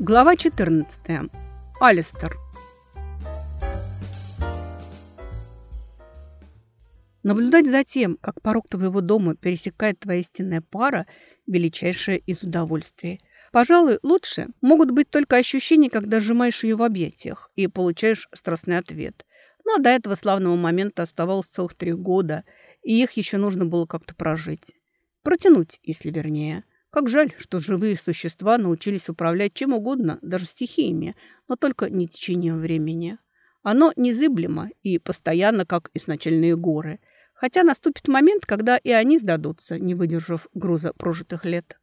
Глава 14. Алистер. Наблюдать за тем, как порог твоего дома пересекает твоя истинная пара – величайшее из удовольствий. Пожалуй, лучше могут быть только ощущения, когда сжимаешь ее в объятиях и получаешь страстный ответ. Но до этого славного момента оставалось целых три года, и их еще нужно было как-то прожить. Протянуть, если вернее. Как жаль, что живые существа научились управлять чем угодно, даже стихиями, но только не течением времени. Оно незыблемо и постоянно, как изначальные горы. Хотя наступит момент, когда и они сдадутся, не выдержав груза прожитых лет.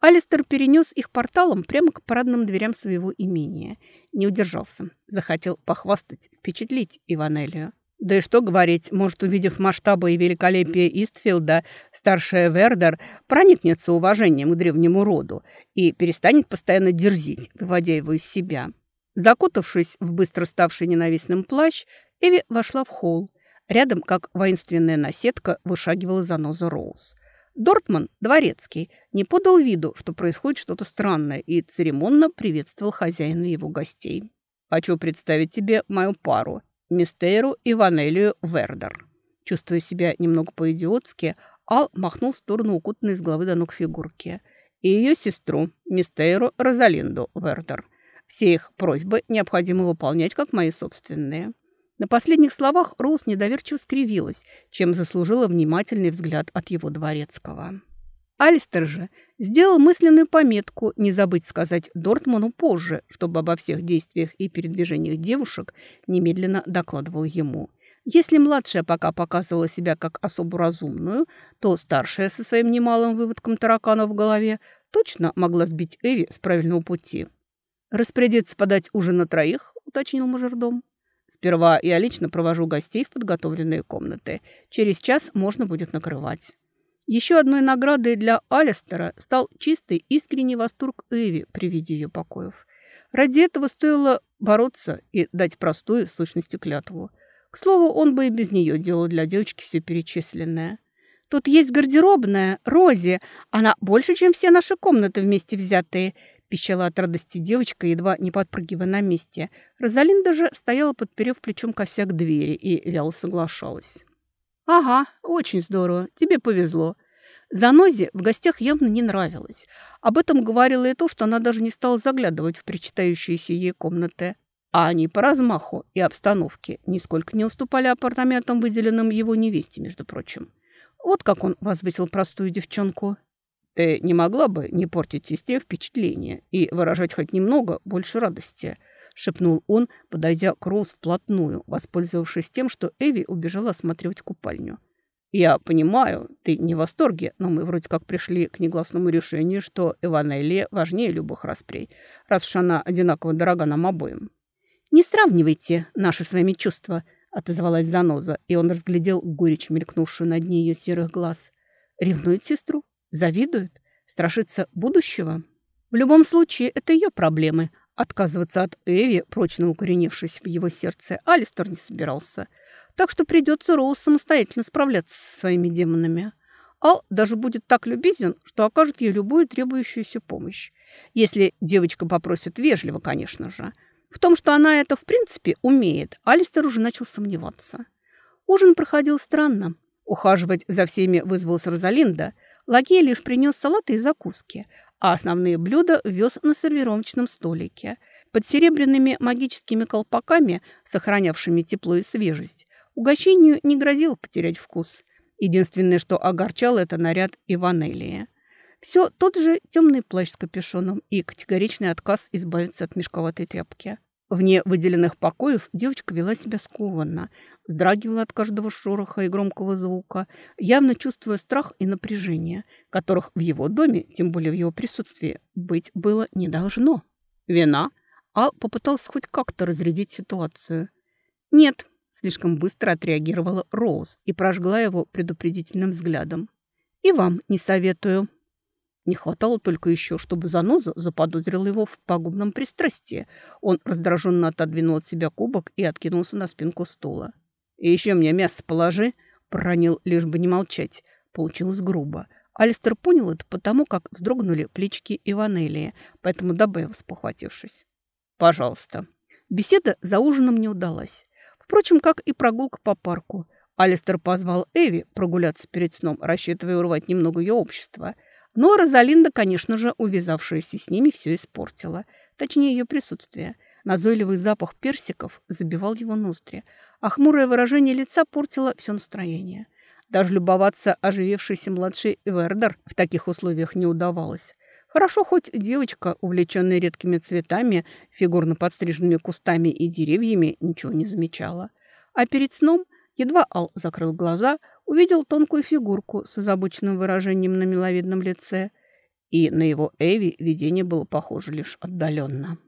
Алистер перенес их порталом прямо к парадным дверям своего имения. Не удержался. Захотел похвастать, впечатлить Иванелию. Да и что говорить, может, увидев масштабы и великолепие Истфилда, старшая Вердер проникнется уважением к древнему роду и перестанет постоянно дерзить, выводя его из себя. Закутавшись в быстро ставший ненавистным плащ, Эви вошла в холл. Рядом, как воинственная наседка, вышагивала заноза Роуз. Дортман, дворецкий, не подал виду, что происходит что-то странное, и церемонно приветствовал хозяина его гостей. «Хочу представить тебе мою пару», Мистеру и Ванелию Вердер. Чувствуя себя немного по-идиотски, Ал махнул в сторону укутанной с головы до ног фигурки. И ее сестру, Мистеру Розалинду Вердер. Все их просьбы необходимо выполнять, как мои собственные. На последних словах Роуз недоверчиво скривилась, чем заслужила внимательный взгляд от его дворецкого. Алистер же сделал мысленную пометку не забыть сказать Дортману позже, чтобы обо всех действиях и передвижениях девушек немедленно докладывал ему. Если младшая пока показывала себя как особо разумную, то старшая со своим немалым выводком таракана в голове точно могла сбить Эви с правильного пути. «Распорядиться подать ужин на троих», — уточнил мажордом. «Сперва я лично провожу гостей в подготовленные комнаты. Через час можно будет накрывать». Еще одной наградой для Алистера стал чистый искренний восторг Эви при виде ее покоев. Ради этого стоило бороться и дать простую в сущности клятву. К слову, он бы и без нее делал для девочки все перечисленное. «Тут есть гардеробная, Рози. Она больше, чем все наши комнаты вместе взятые», пищала от радости девочка, едва не подпрыгивая на месте. Розалинда же стояла, подперев плечом косяк двери и вяло соглашалась. «Ага, очень здорово. Тебе повезло». Занозе в гостях явно не нравилось. Об этом говорило и то, что она даже не стала заглядывать в причитающиеся ей комнаты. А они по размаху и обстановке нисколько не уступали апартаментам, выделенным его невесте, между прочим. Вот как он возвысил простую девчонку. «Ты не могла бы не портить сестре впечатление и выражать хоть немного больше радости?» шепнул он, подойдя к Роуз вплотную, воспользовавшись тем, что Эви убежала осматривать купальню. «Я понимаю, ты не в восторге, но мы вроде как пришли к негласному решению, что Эванелия важнее любых распрей, раз уж она одинаково дорога нам обоим». «Не сравнивайте наши с вами чувства», — отозвалась Заноза, и он разглядел горечь, мелькнувшую на дне ее серых глаз. «Ревнует сестру? Завидует? Страшится будущего?» «В любом случае, это ее проблемы», Отказываться от Эви, прочно укоренившись в его сердце, Алистер не собирался. Так что придется Роуз самостоятельно справляться со своими демонами. Ал даже будет так любезен, что окажет ей любую требующуюся помощь. Если девочка попросит вежливо, конечно же. В том, что она это в принципе умеет, Алистер уже начал сомневаться. Ужин проходил странно. Ухаживать за всеми вызвался Розалинда. Лагей лишь принес салаты и закуски, а основные блюда вез на сервировочном столике. Под серебряными магическими колпаками, сохранявшими тепло и свежесть, угощению не грозило потерять вкус. Единственное, что огорчало, это наряд Иванелии. Все тот же темный плащ с капюшоном и категоричный отказ избавиться от мешковатой тряпки. Вне выделенных покоев девочка вела себя скованно, вздрагивала от каждого шороха и громкого звука, явно чувствуя страх и напряжение, которых в его доме, тем более в его присутствии, быть было не должно. Вина? Ал попытался хоть как-то разрядить ситуацию. «Нет», — слишком быстро отреагировала Роуз и прожгла его предупредительным взглядом. «И вам не советую». Не хватало только еще, чтобы заноза заподозрила его в пагубном пристрастии. Он раздраженно отодвинул от себя кубок и откинулся на спинку стула. «И еще мне мясо положи», — проронил, лишь бы не молчать. Получилось грубо. Алистер понял это потому, как вздрогнули плечики Иванелии, поэтому добавил, спохватившись. «Пожалуйста». Беседа за ужином не удалась. Впрочем, как и прогулка по парку. Алистер позвал Эви прогуляться перед сном, рассчитывая урвать немного ее общества. Но Розалинда, конечно же, увязавшаяся с ними, все испортила. Точнее, ее присутствие. Назойливый запах персиков забивал его ноздри, а хмурое выражение лица портило все настроение. Даже любоваться оживевшейся младшей Вердер в таких условиях не удавалось. Хорошо, хоть девочка, увлеченная редкими цветами, фигурно подстриженными кустами и деревьями, ничего не замечала. А перед сном, едва Ал закрыл глаза, увидел тонкую фигурку с озабоченным выражением на миловидном лице. И на его Эви видение было похоже лишь отдаленно.